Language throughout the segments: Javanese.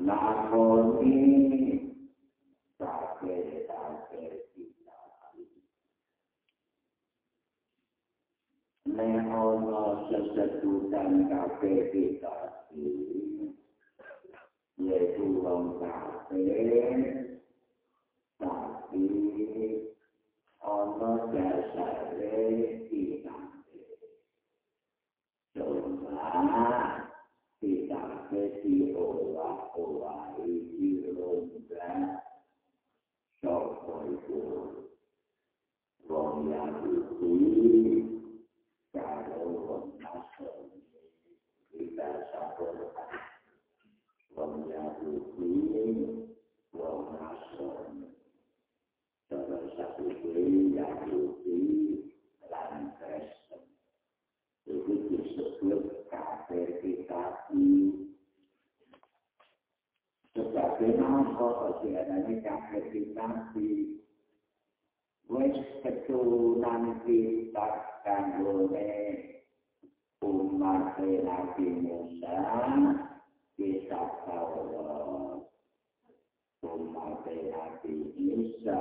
نعم kafe kita yaitu uang kafe tapi ono dasare kita coba kita kesi olah olah ini ronda sokoi pun Wong yang hati nanti. Wes tetu nanti tak kandole umat Nabi Musa bisa tahu umat Nabi Musa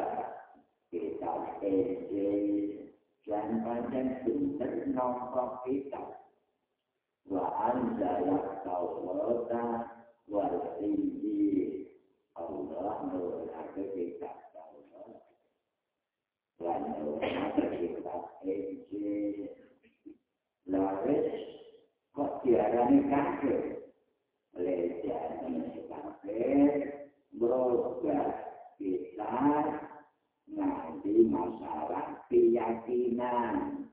kita ini jangan jangan tidak kita. Wa anzalak tawrata wal injil Allah nurunake kitab Taurat lan nurunake kitab Injil. Lawes kok diarani kafir? Lejani kafir, merubah kita nanti masalah keyakinan.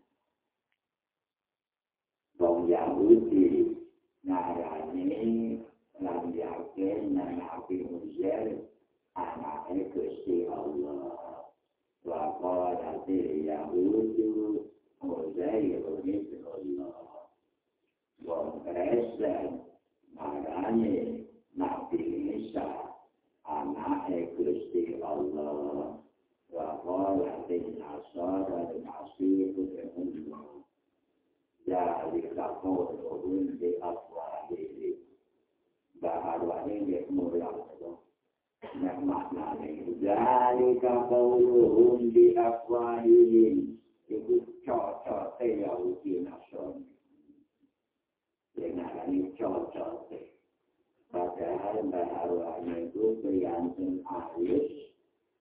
Bong Yahudi, narani yang yakin dan hati muslim anaknya Gusti Allah. Waqad hati Yahudu Muzair ibn Allah. Wong Kristen marani Nabi Isa anaknya Gusti Allah. Waqad hati Nasara Nasir ibn Allah. ذلك قولهم بأفواههم baharwane nggih mulya nek maknane jani ka kauluhum bi afwahihim. Iku cocok saya uji nasron dengan ini cocok padahal baharwane itu priantin ahlus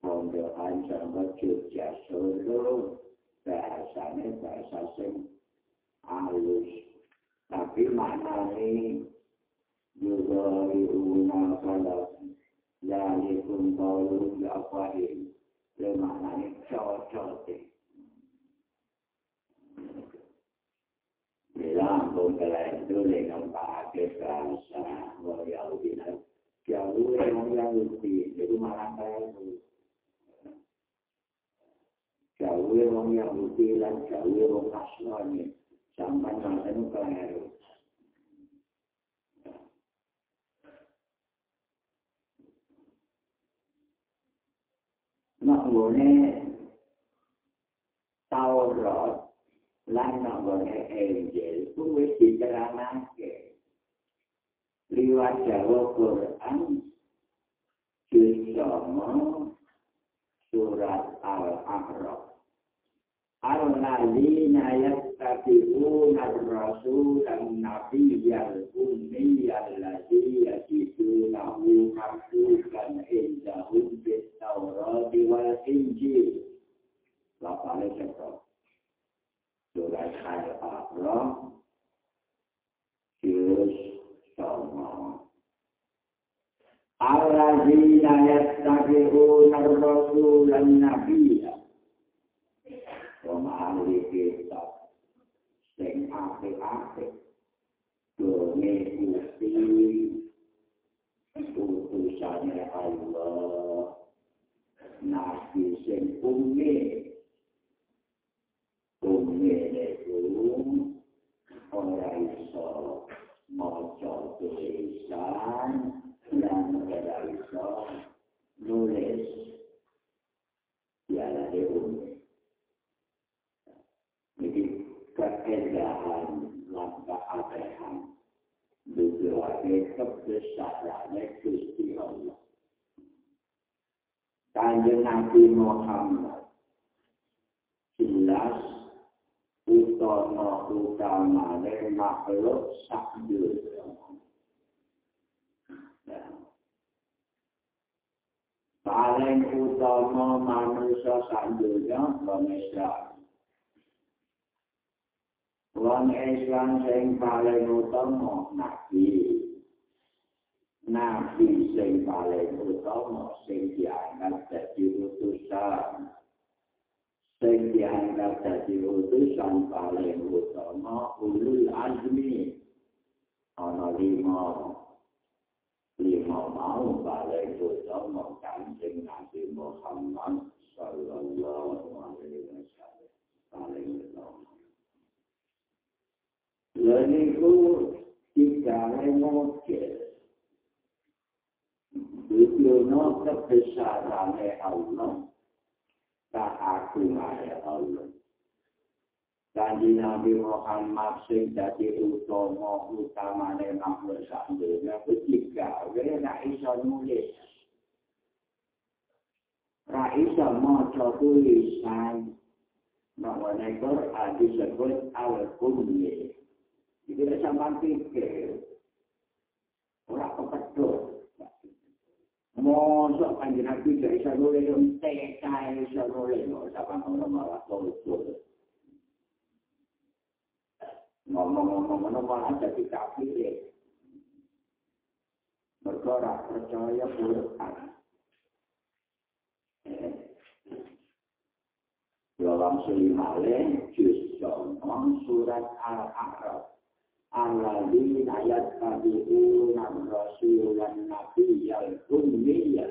Pondo Ancer Mecut Jasolo bahasanya bahasa sing alus. Tapi mana yudhari'una kalam yalikum qawlum li'afwahim dan maknanya cocote Bilang pun kalau itu dengan pakai bahasa Royal Dina, yang dulu yang bilang lebih, itu malah saya itu. Jauh yang bilang lebih, dan jauh yang bilang asalnya, sampai nanti itu kelahiran. nggone Taurat lan nggone Injil kuwi diceramake. Liwat Jawa Quran Jilidomo Surat Al-Ahraf Al-Nadina yastati'una al-Rasul al-Nabi yal-Ummi yal-Lazi la vida. Kanjeng Nabi Muhammad jelas utama utama makhluk sakjur. Paling utama manusia sakjurnya manusia. Wong Islam sing paling utama nabi. Nabi sing paling utama sing dianggap dadi utusan. Sing dianggap dadi utusan paling utama ulul azmi. Ana lima. Lima mau paling utama kanjeng nabi Muhammad sallallahu alaihi wasallam. Paling utama. Lalu itu tiga model Dunia kebesaran Allah. Keagungan Allah. Dan di Nabi Muhammad sing jadi utama utamane makhluk sandunya ketiga, wene ra iso nulis. Ra iso maca tulisan. Bahwa nekor disebut al-kumni. Itu sampai pikir. Orang kepedut. Nabi gak iso nulis yo TK iso nulis no sapa ngono malah tulis. Ngomong-ngomong malah dadi kafir. Mergo ora percaya Quran. Dalam selimale juz surat Al-A'raf. Alladzi ayat tabi'un rasulan nabiyyal ummiyya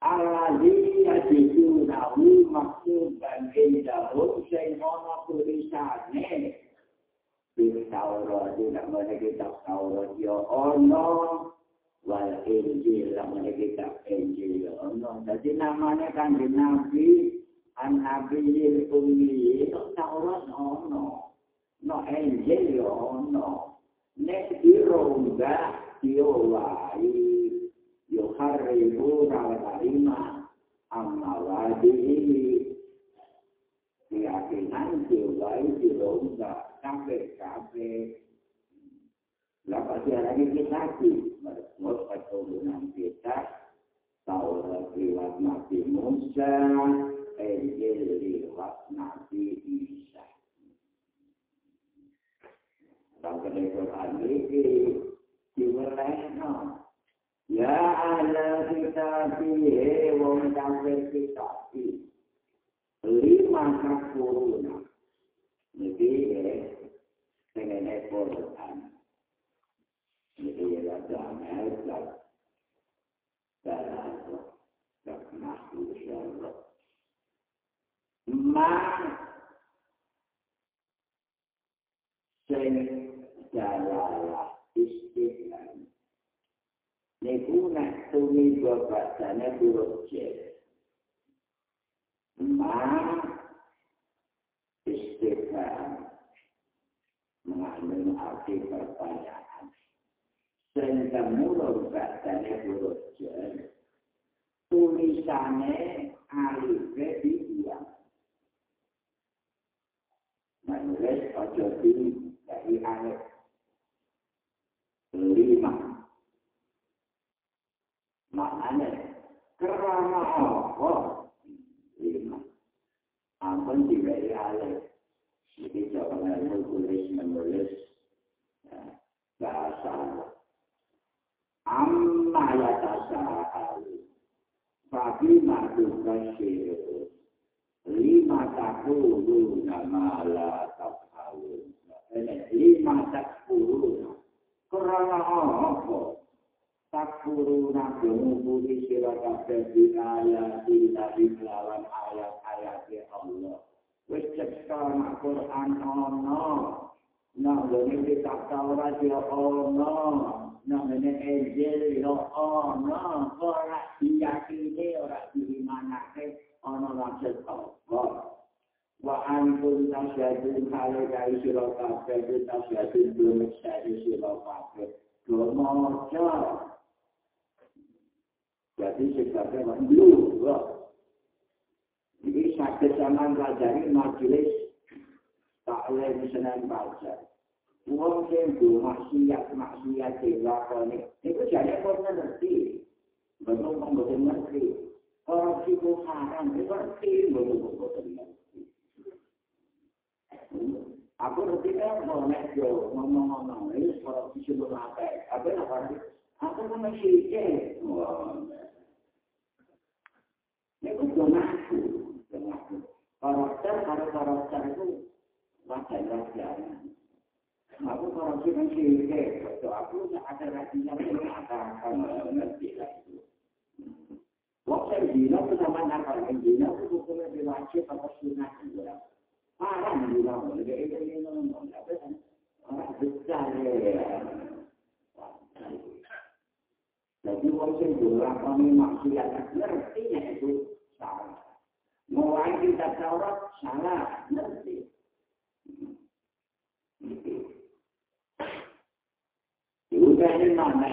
alladzi yajidunahu maktuban indahum sing ana tulisane di Taurat di nama kitab Taurat ya ono wal Injil nama kitab Injil ya ono jadi namanya kan Nabi an Nabi Ummi Taurat ono no enjel yo no. Nek diro nga yo wai yo harre bu rawarima amma wadi. Keyakinan yo wai diro nga sampai sampai Lapa siapa ini kita sih, mereka keturunan kita, Taurat lewat Nabi Musa, Injil lewat Nabi Isa. Sampai Quran ini diwelehno. Ya ahla kita piye wong sampai kita. Lima kakuruna. Jadi dengan Quran. Jadi ya damai dan dan makhluk Allah. Ma sing jalala istiqlal. Niku nak tumi babasane huruf J. Ma istiqlal mengandung arti pertanyaan. Sing kemulung babasane huruf J. Tulisannya alif diulang. Menulis ojo dulu dari alif lima. Maknanya kerana apa lima. Ampun diberi alif. Jadi jangan menulis menulis bahasa Amma ya tasa'alu. Fabi ma'duka syiru. Lima takulu nama la takhalu. Lima takulu. Kerana apa? Takfuru nabi budi sira kabeh di ayat ilahi lawan ayat-ayat Allah. Wis ceksa nak Quran ono nak ngene kitab Taurat ya ono nak ngene Injil ya ono ora diyakini ora dimanake ono langsung kok wa antum tasyadun kale kai sira kabeh tasyadun dume sari kabeh Kemoco. Jadi sebabnya dulu, jadi sakit zaman pelajari majelis taklim senang baca. Uang sembuh maksiat maksiat dilakoni. Itu jadi orang ngerti. Betul betul ngerti. Orang itu haram, ngerti betul betul ngerti. Aku nanti kan mau naik yo, ngomong-ngomong, ini sekolah di sini apa? Yang apa? Aku kan masih ike. Aku aku, belum aku. Karakter, kalau karakter itu wajar-wajar. Aku korupsi masih ike, so aku ada rasinya belum ada akan ngerti lah itu. Waktu dina itu sama nakal, dina itu hukumnya diwajib atau sunnah juga. Haram bilang, dia itu ini ngomong, tapi orang besar ya. Jadi orang yang dilakoni maksiat, ngertinya itu salah. Mulai kita Taurat, salah. Udah ini mana?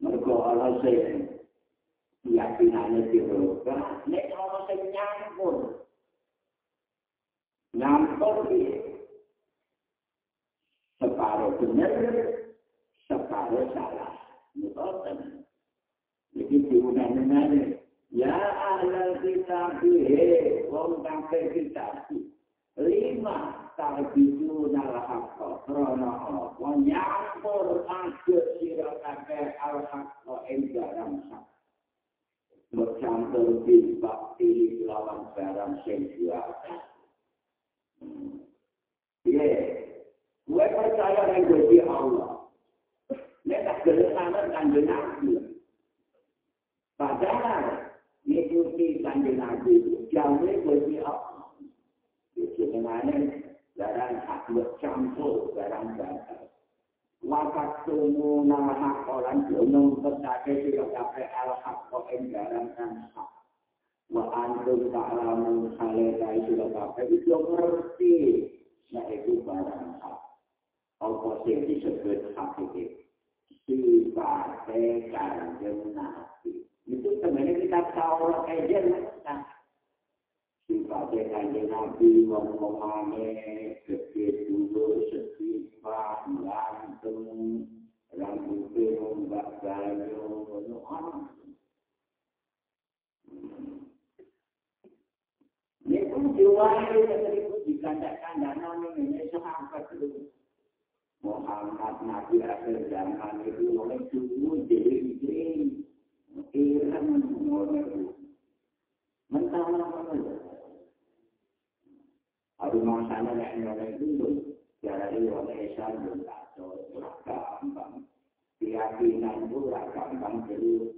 Mereka Allah saya, keyakinannya dirubah, ini Allah saya nyampur. nyampur dia. Separuh benar, separuh salah. Betul. Jadi diundang-undang Ya ahlal kitab he, wong kafir kitab. Lima tarbidu nalhaqqa krana apa nyampur adus sira kabeh al-haqqa ing barang sak. Bercampur di bakti lawan barang sing juara. Iya, gue percaya dengan Gusti Allah. Nek tak gelem kanjeng Nabi. Padahal ngikuti kanjeng Nabi jauh Gusti Allah. Itu mana barang aku campur barang barang. Wakat tumu nama orang gunung petake sira kabeh al hak kok ing barang kan hak. wa antum ta'lamun halika itu kabeh itu ngerti nek iku barang hak apa sing disebut hak iki sifate kanjeng nabi itu sebenarnya kita tahu aja nah sifate kanjeng nabi ngomong-ngomongane gede dulu sesifat langsung rambutnya mbak banyu ngono Itu diwali itu dikandang-kandang ini sahabat itu. Muhammad Nabi akhir zaman itu mulai dulu jadi ini. Iran mulai itu. Mentah-mentah. Aduh masanya yang mulai dulu. Jadi oleh Islam belum gampang. Keyakinan itu gampang dulu.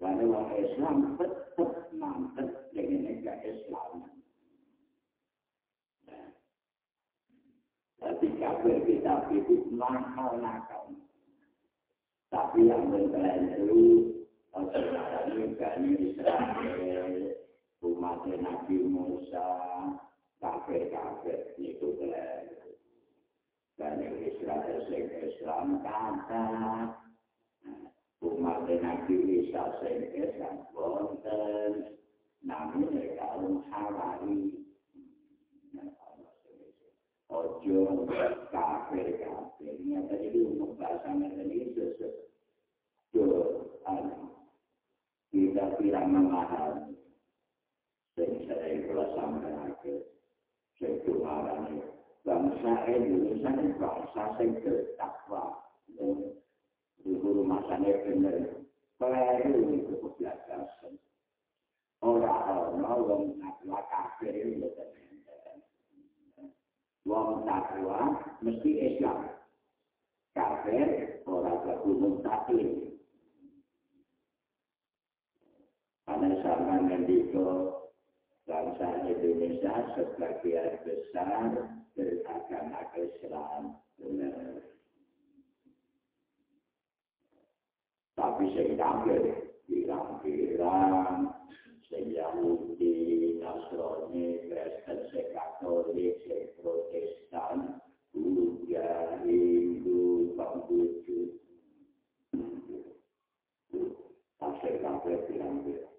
Lalu orang Islam tetap mantap dengan negara Islam. Tapi kafir kita itu nakal-nakal. Tapi yang berkelain sekarang juga Israel, umat Nabi Musa, kafir-kafir itu kelain. Dan Israel, Islam kata, umat Nabi Isa sing kesan wonten namun kaum Hawari ojo kafir kafir ini tadi itu untuk bahasa ini sesuatu jo anu kita tidak memahami sing saya kalau sampai ke sesuatu bangsa Indonesia ini bangsa sing bertakwa di rumah sana benar keliru itu kebiasaan orang-orang yang takwa kafir itu Wong takwa mesti Islam. kafir ora kudu mustaqim karena sama ngendiko bangsa Indonesia sebagian besar beragama Islam. Benar. Tapi saya kafir bilang-bilang saya Yahudi, Nasrani, Saya Katolik, saya Protestan, Buddha, Hindu. Saya kafir bilang-bilang.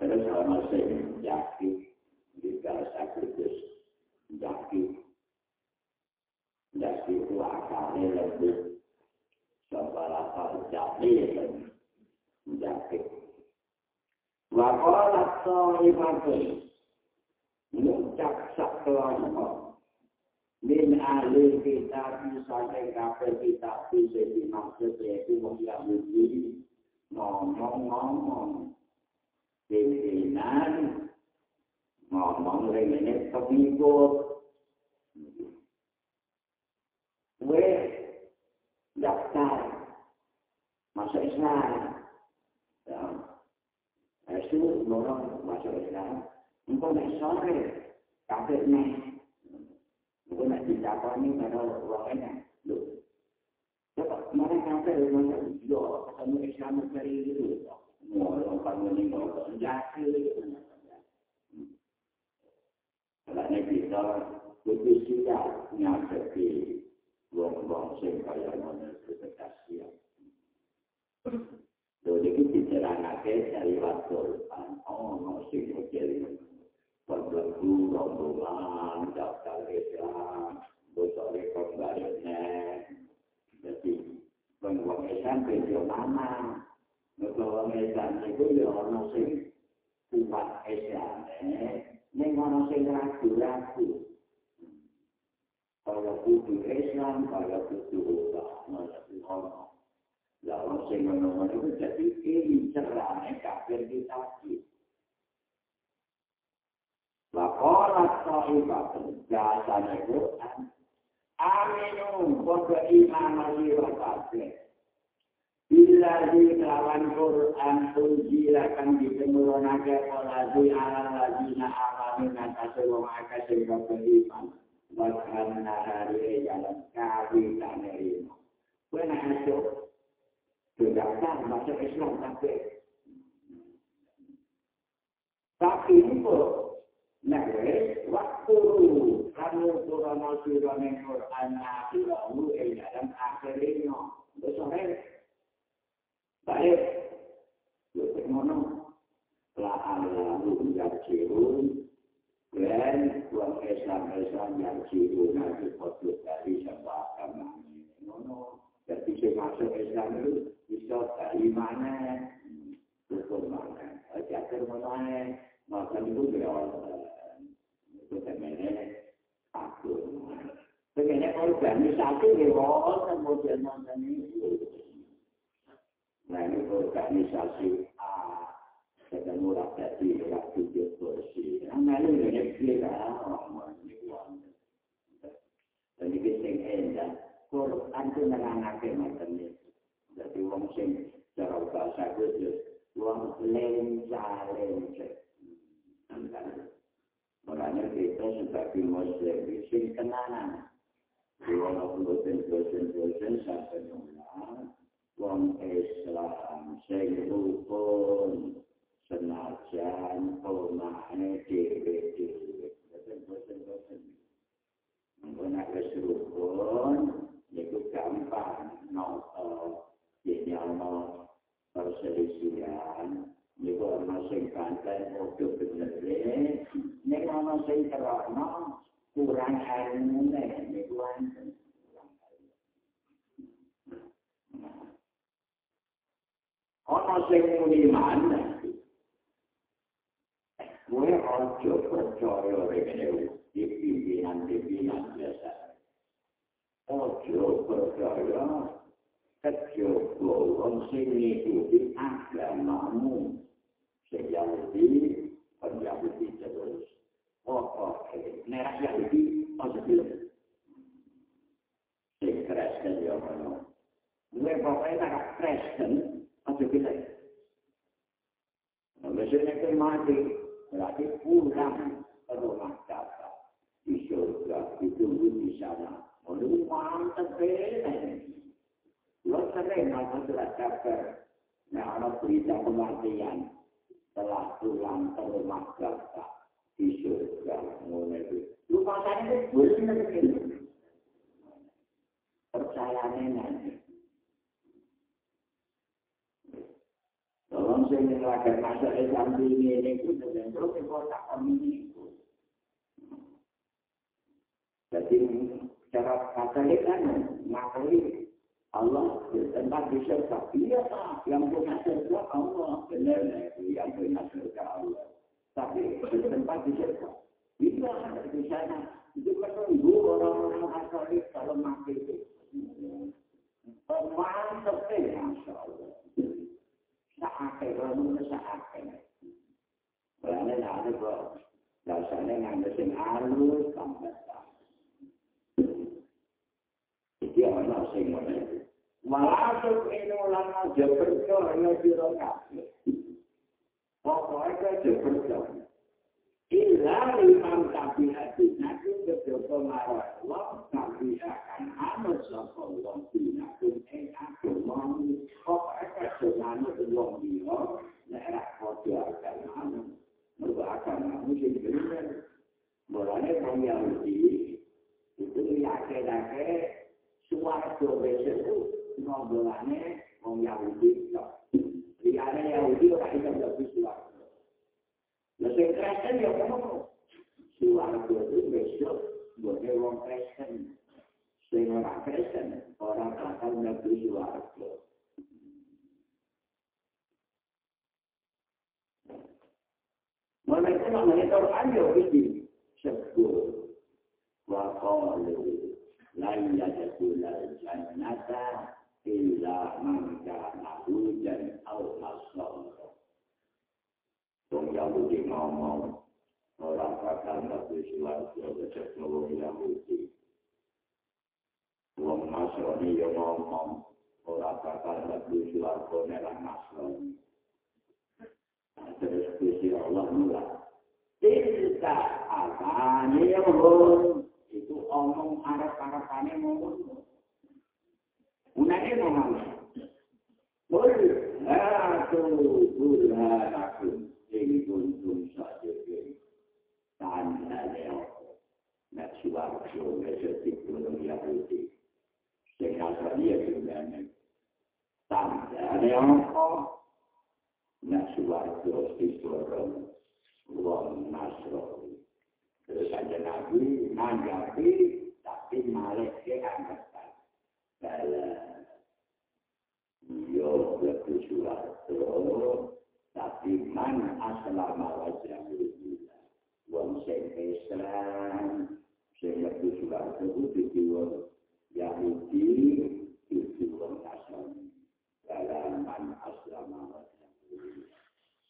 Terus sama saya yakin kita Misalnya kafe kita Bisa dimaksud yaitu Yahudi Ngomong-ngomong Pimpinan Ngomong Ini pengikut Weh Daftar Masuk Islam itu orang masuk Islam. Engkau nak sore, kafir này. Engkau nak dijawab ni pada orang ini. Loh. Cepat, mana kafir, mana dia ketemu Islam dari itu. Orang kamu ni orang jahil. Kalau ni kita, lebih siap nyatakan orang-orang sing kaya mana kita kasihan. Jadi kita diterangkan dari waktu Oh, masih kecil. Perbelaku, rombongan, daftar Islam, botol kembalinya. Jadi, penguang Islam itu mana? Penguang Islam itu ya orang sing kuat Islam. Ini orang sing ragu-ragu. Kalau kudu Islam, kalau kudu Allah, Allah. Lalu sing ngono itu jadi ini cerane kafir kita iki. Laporan soal jasane Quran. Aminu kode iman lagi wakafir. Bila di lawan Quran unjilakan ditemurunake oleh ala lagi na amamin atas wong akeh sing beriman. Bahkan nahari jalan kawi tanerima. Kue nak masuk Terdaftar masuk Islam sampai. Tapi itu, Nabi, waktu kamu turun turun yang Quran akhiru eh dalam akhirnya, besok baik, Yusuf mono, la Allahu yarjiun, dan uang Islam Islam yarjiun nanti foto dari sebuah agama mono. Jadi saya masuk Islam itu bisa dari mana? Hukum mana jatuh mana maka itu berawal itu temennya aku temennya organisasi lewat kemudian nonton itu nah ini organisasi A ketemu rakyat di waktu dia kursi nah ini ini kita orang orang dan ini sing endah Quran itu nerangake macam ini. Jadi wong sing cara bahasa khusus, wong lenca-lenca. Makanya kita sebagai muslim, sing kenanan. Di wong bosen-bosen-bosen sampai nolak, wong Islam rukun, senajan, omahnya, dewe-dewe. Bosen-bosen-bosen. Menggunakan rukun, itu gampang nopo jadi ono perselisihan itu ono sing kanten ojo bener nek ono sing terano kurang ilmu nek niku ono sing muni mana Gue ojo percaya dengan di pimpinan-pimpinan biasa. ojo percaya kejaba wong sing ngikuti agamamu sejauhi penjahiti terus oh oke nek Yahudi ojo bilang sing sing Kristen ya ngono. Gue pokoknya tak Kristen, aja pilih. Maksudnya itu mati, berarti pulang ke rumah kata. Di surga, ditunggu di sana. Lalu mantep beda. Lo sering masuk surat kabar. Nah, ada berita kematian. Telah pulang ke rumah kata. Di surga. Lu pasangnya itu benar-benar. percayane nanti. Tolong saya menerangkan masa Islam ini ini pun dengan terus kota kami itu. Jadi cara Katolik kan mengakui Allah bertempat di surga. Iya yang punya surga Allah. Benar yang punya surga Allah. Tapi bertempat di surga. Iya di sana. Itu menunggu orang-orang Katolik kalau mati itu. Mantap ya, Masya Allah. Saatnya, kalau saatnya. Karena ada kok, dasarnya ngambil sing halus, ulama jaberjo, ya biro kabeh. Pokoknya jaberjo. Ila imam tabiati nabi kejogo marah Allah nabi akan anut sapa wong dinakum ing agama kok eka sunane wong dia nek ra padha akan anut mergo akan anut sing bener mulane wong Yahudi itu yakin-yakin suwarga besok ngomongane wong Yahudi Liane Yahudi ora iso dadi suwarga Lah sing Kristen ya ngono. Suwarga itu besok buat wong Kristen. Sing ora Kristen ora bakal mlebu suwarga. Mana itu namanya Quran ya ini sebut wa qalu la yadkhula jannata illa man kana hujan aw nasara Wong Yahudi ngomong, orang bakal mati suarga kecek wong Yahudi. Wong Nasrani yang ngomong, orang bakal mati suarga merah Nasrani. Terus kusi Allah mula. Tilka apane ngomong, itu omong arah-arahane ngomong. Unane ngomong. Qul hatu burhanakum ing kuntum sadeke tandane nek suwarga wis gunung Yahudi sing asale ya dunane tandane apa? Nek suwarga wis gunung wong nasro terus aja nabi nanggapi tapi malah ke angkatan dalam yo lebih suwarga tapi man aslama wajah wong sing Islam sing surat tersebut iki wong Yahudi iki wong Nasrani dalam man aslama wajah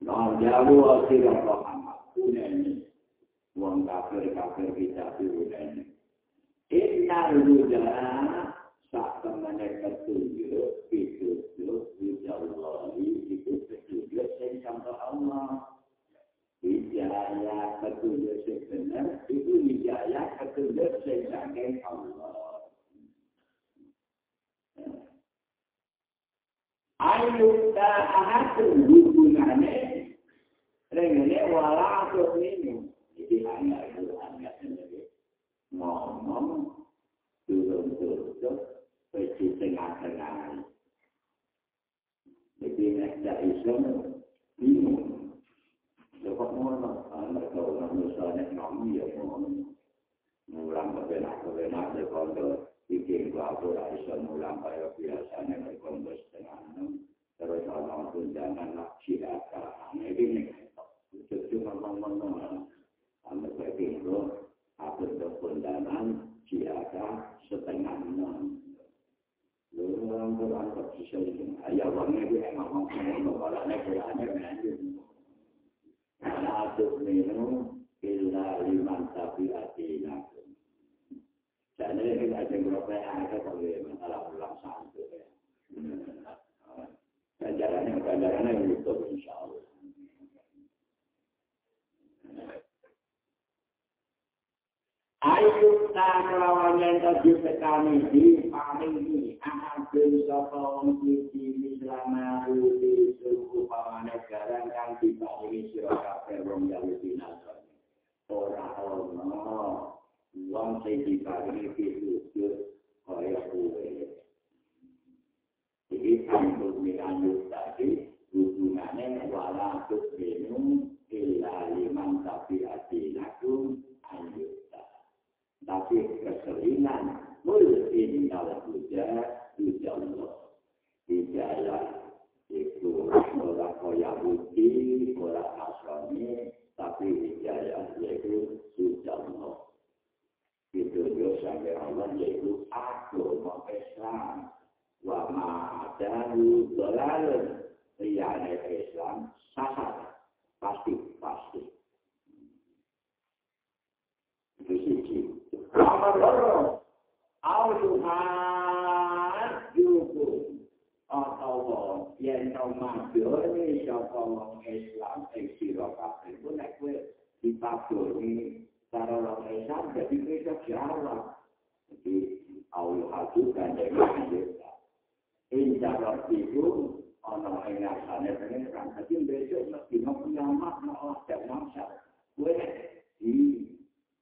Jauh tidak paham pun ini. Wong kafir kafir kita pun ini. Inna ludah sak temene petunjuk petunjuk wijallahi itu petunjuk sing sampai Allah wijaya petunjuk sing benar itu wijaya sing saking Allah Ayo ta ahatu hubungannya Rengene wala ini Jadi hanya itu hanya sendiri Ngomong Turun-turun Bagi tengah-tengah. Jadi nekda Islam bingung. Lepas mana? Mereka orang nek nami ya mana? mulang kebenak-kebenak di bikin aku lah iso mulang kaya biasanya kondo setengah enam terus orang tunjangan nak ini cuma ngomong-ngomong sampai begitu aku berkundangan siaga setengah enam Lalu orang orang bersisa ini, ayah wangi itu emang ngomong-ngomong, kalau negaranya menanjung. Karena aku minum, illa liman tapi hati nakum. Dan ini kita ada beberapa yang ada kalau masalah ulang santu ya. Ganjarannya, ganjarannya yang itu insya Allah. Ayo tak kelawan yang tadi sekali di paling ini Ahadun sopong sisi selama di suku pamannya sekarang kan di paling sirah kafe wong Yahudi Nasrani. ora ana wong sing dibagi sujud kaya kuwe iki sampun miranyut tadi hubungane wala tuh minum illa liman tapi hati nakum anjuta tapi keseringan mulai dalam puja puja Allah hijayah itu orang kaya bukti orang asrami tapi hidayah yaitu sudah Allah. Itu juga sampai Allah yaitu agama Islam. Wa dolalun. Riyane Islam sasar. Pasti, pasti. Nomor loro. Al-Tuhan Yukum. atau yen to mabune sapa wong Islam ing sira kabeh ku nek kowe dipakoni karo wong Islam dadi kowe jawa Allah haju kan kita ing jawab itu ana ing asane pengen kan dadi besok mesti mau nyamak mau ada masa. Kowe di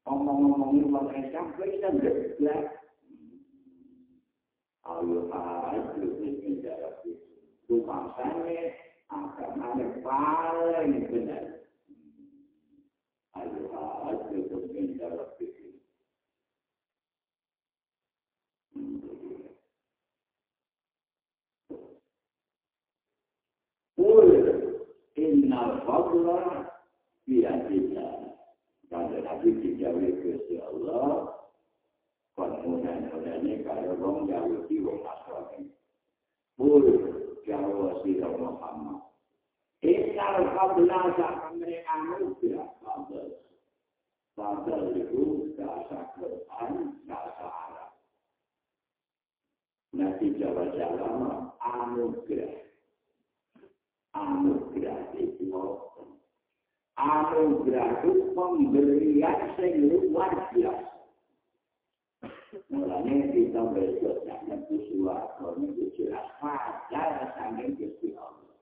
omong-omongin wong Islam kan dek ayo ayo ini jarak itu makanya agamanya paling benar. Ayo ayo inna fadla biadillah. Kalau Nabi dijawab Gusti Allah, konmunan-munannya kalau orang Yahudi wong Nasrani. Bul Jawa Sira Muhammad. Inal qabla sa'amri anugerah Fadl. Fadl itu bahasa Quran, bahasa Arab. Nanti Jawa Jawa anugerah. Anugerah itu Anugerah itu pemberian yang luar biasa. Mulanya kita besok jangan suatu itu jelas fajar sampai Gusti Allah.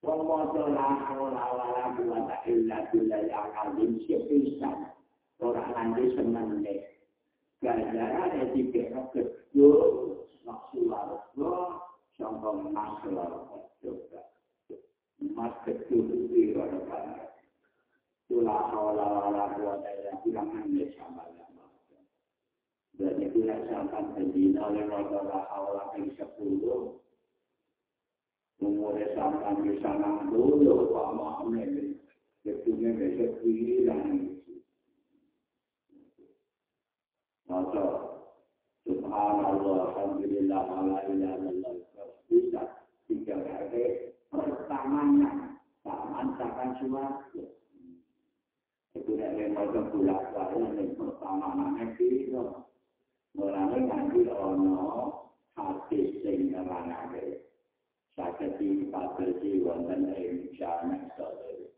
Pemoto la haula wala quwata illa billah al-azim sepisan. Orang nanti senang deh. Gara-gara di pihak kedua, maksudnya sampai masalah juga. Mas kedua itu orang Tula hawla wala quwata illa billah hamdi sama Dan itu yang sampai berdina oleh Rasulullah hawla yang sepuluh. Umurnya sampai di sana dulu, Pak Muhammad. Ketunya besok hilang. Masa, Subhanallah, Alhamdulillah, ala ilah, Allah, bisa. Tiga kali. Pertamanya, tak mantakan suatu. itu nek lembaga bulat balik nek pertama nane piro mulane nanti ono hati sing nerangake saketi patrisi wonten ing jana sore.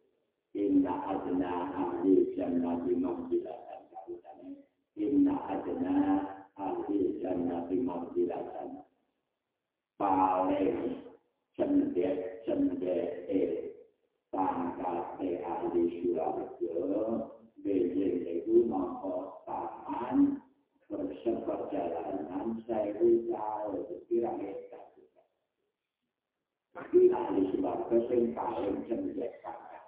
Inna adna ahli jannati manzilatan kautane inna adna ahli jannati manzilatan paling cendet cendet eh pangkate ahli syurga bejeng itu mongko taman berseperjalanan saya tahu kira mereka tapi ahli syurga yang paling cenderung pangkat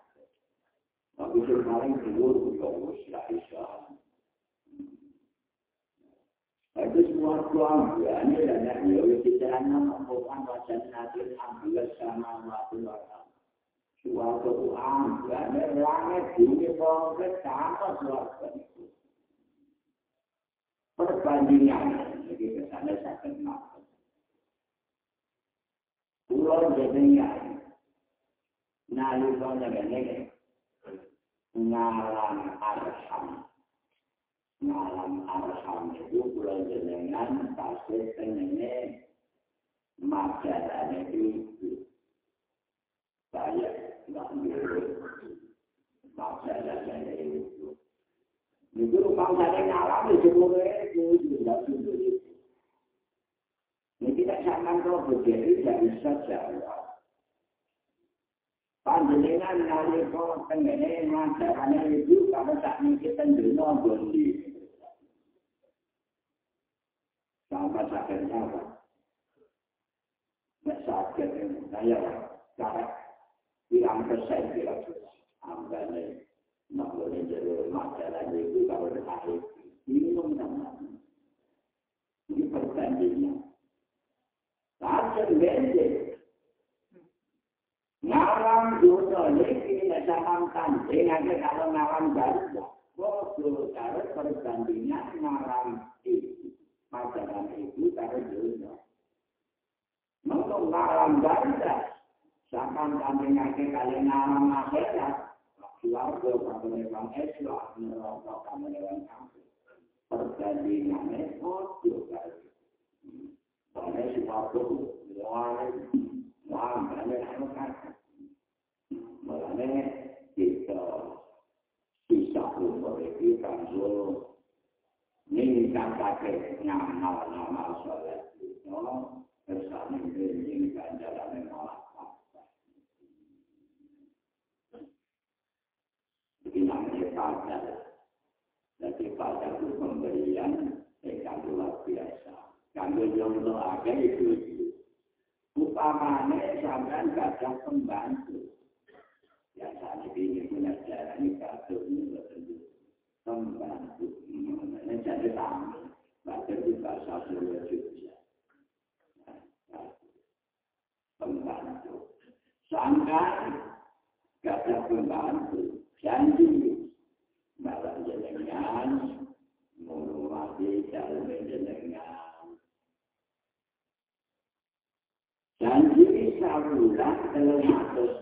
Tapi yang paling dulu, ya Allah, ya Isa. Itu semua keluarga, ini dan yang ya, kita hanya membuat wajah nabi, ambil sama waktu waktu. Suatu Tuhan, dan langit bumi bangkit sama suatu itu. Perbandingan, jadi kesana saya kenal. Pulau jenengan, nalika ngene ngalam arham ngalam arham itu pulau jenengan pasti tenene majalahnya itu. Saya nggak mirip majalahnya itu. Itu bangsa ngalam itu boleh itu. Tidak itu ini tidak sama kalau berdiri dari saja panjenengan nalika tengene ngajarane itu kalau tak mikir tendino bondi sama sakit apa Nek sakit ini, saya cara bilang persen kira Ambane, nak boleh jadi masalah itu kalau hari minum sama. Ini pertandingan. Sakit bende, ngalam dosa iki nek sampean tanding nek kalau ngalam baru bodoh karo perbandingan ngalam itu masalah itu karo dosa Mengko ngalam baru sampean tanding nek kali ngalam akhirat keluarga kamu memang Islam neraka kamu memang kafir perbandingannya bodoh karo Karena sesuatu, ya, Wah, mana yang Mana kita bisa umur itu kan so ini kan pakai nama nama solat itu bersama kan jalan menolak Jadi namanya pajak. Jadi pajak itu pemberian yang luar biasa. Kalau yang agak itu upamane sampean gadah pembantu. Ya saat ini punya cara ini kartu ini betul pembantu. Ini jadi tamu. Baca itu bahasa Sunda juga. Pembantu. Sangka gadah pembantu. Janji. Malah jenengan. Menguasai dalam jenengan. Janji sabulan dalam atas hari.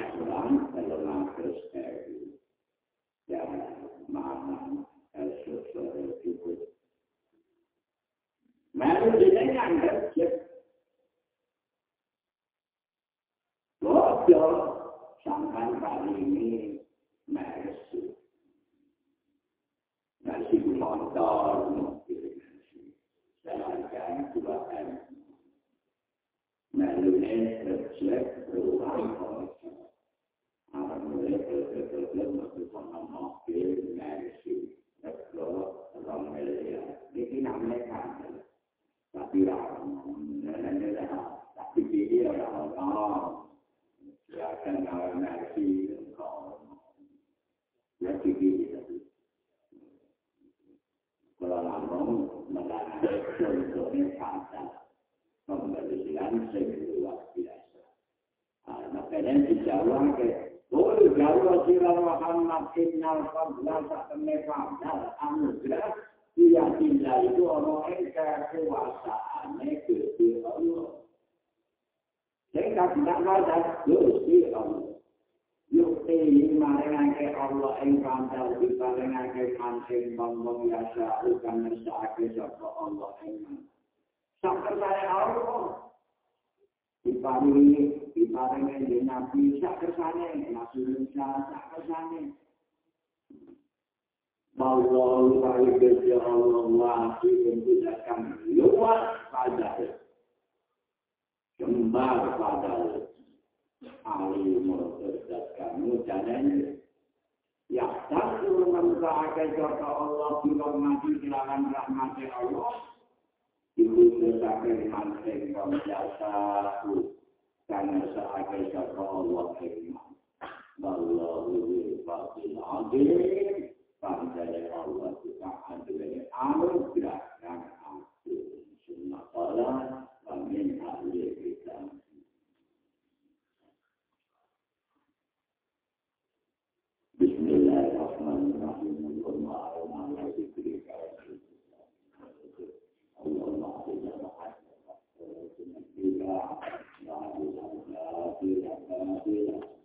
Dalam atas hari. Ya, mana sesuatu itu. Kerja. Bodoh sampai kali ini mersi. Nasi motor, mobil nasi. Sedangkan dua M. Melune reflek perubahan konsep. Akan mulai berkebun masuk sama mobil, mersi, reklo, orang melia. Ini namanya kan. Tapi orang, tapi dia orang Ya kan orang mersi, ya tinggi. Kalau langsung melalui contohnya kata pemberian yang luar biasa. Nah, yang Allah. Saya tidak ada Gusti Allah. Yukti maringake Allah ing kantal diparingake mancing bambang yasa ukan nesake sapa Allah ing sampai saya Allah diparingi diparingi di Nabi sak kersane Rasulullah sak kersane. Allah kali kerja Allah wasi menjelaskan luar pada kembar pada ahli murtad kamu jangan ya tak suruh mengusahakan Allah bila mati silakan rahmat Allah Ibu bersakai hanseng kau Karena seakai syafra Allah hikmah Wallahu wifakil adim Allah kita adilai anugerah Dan asyik sunnah Allah Amin ahli 对呀，对呀。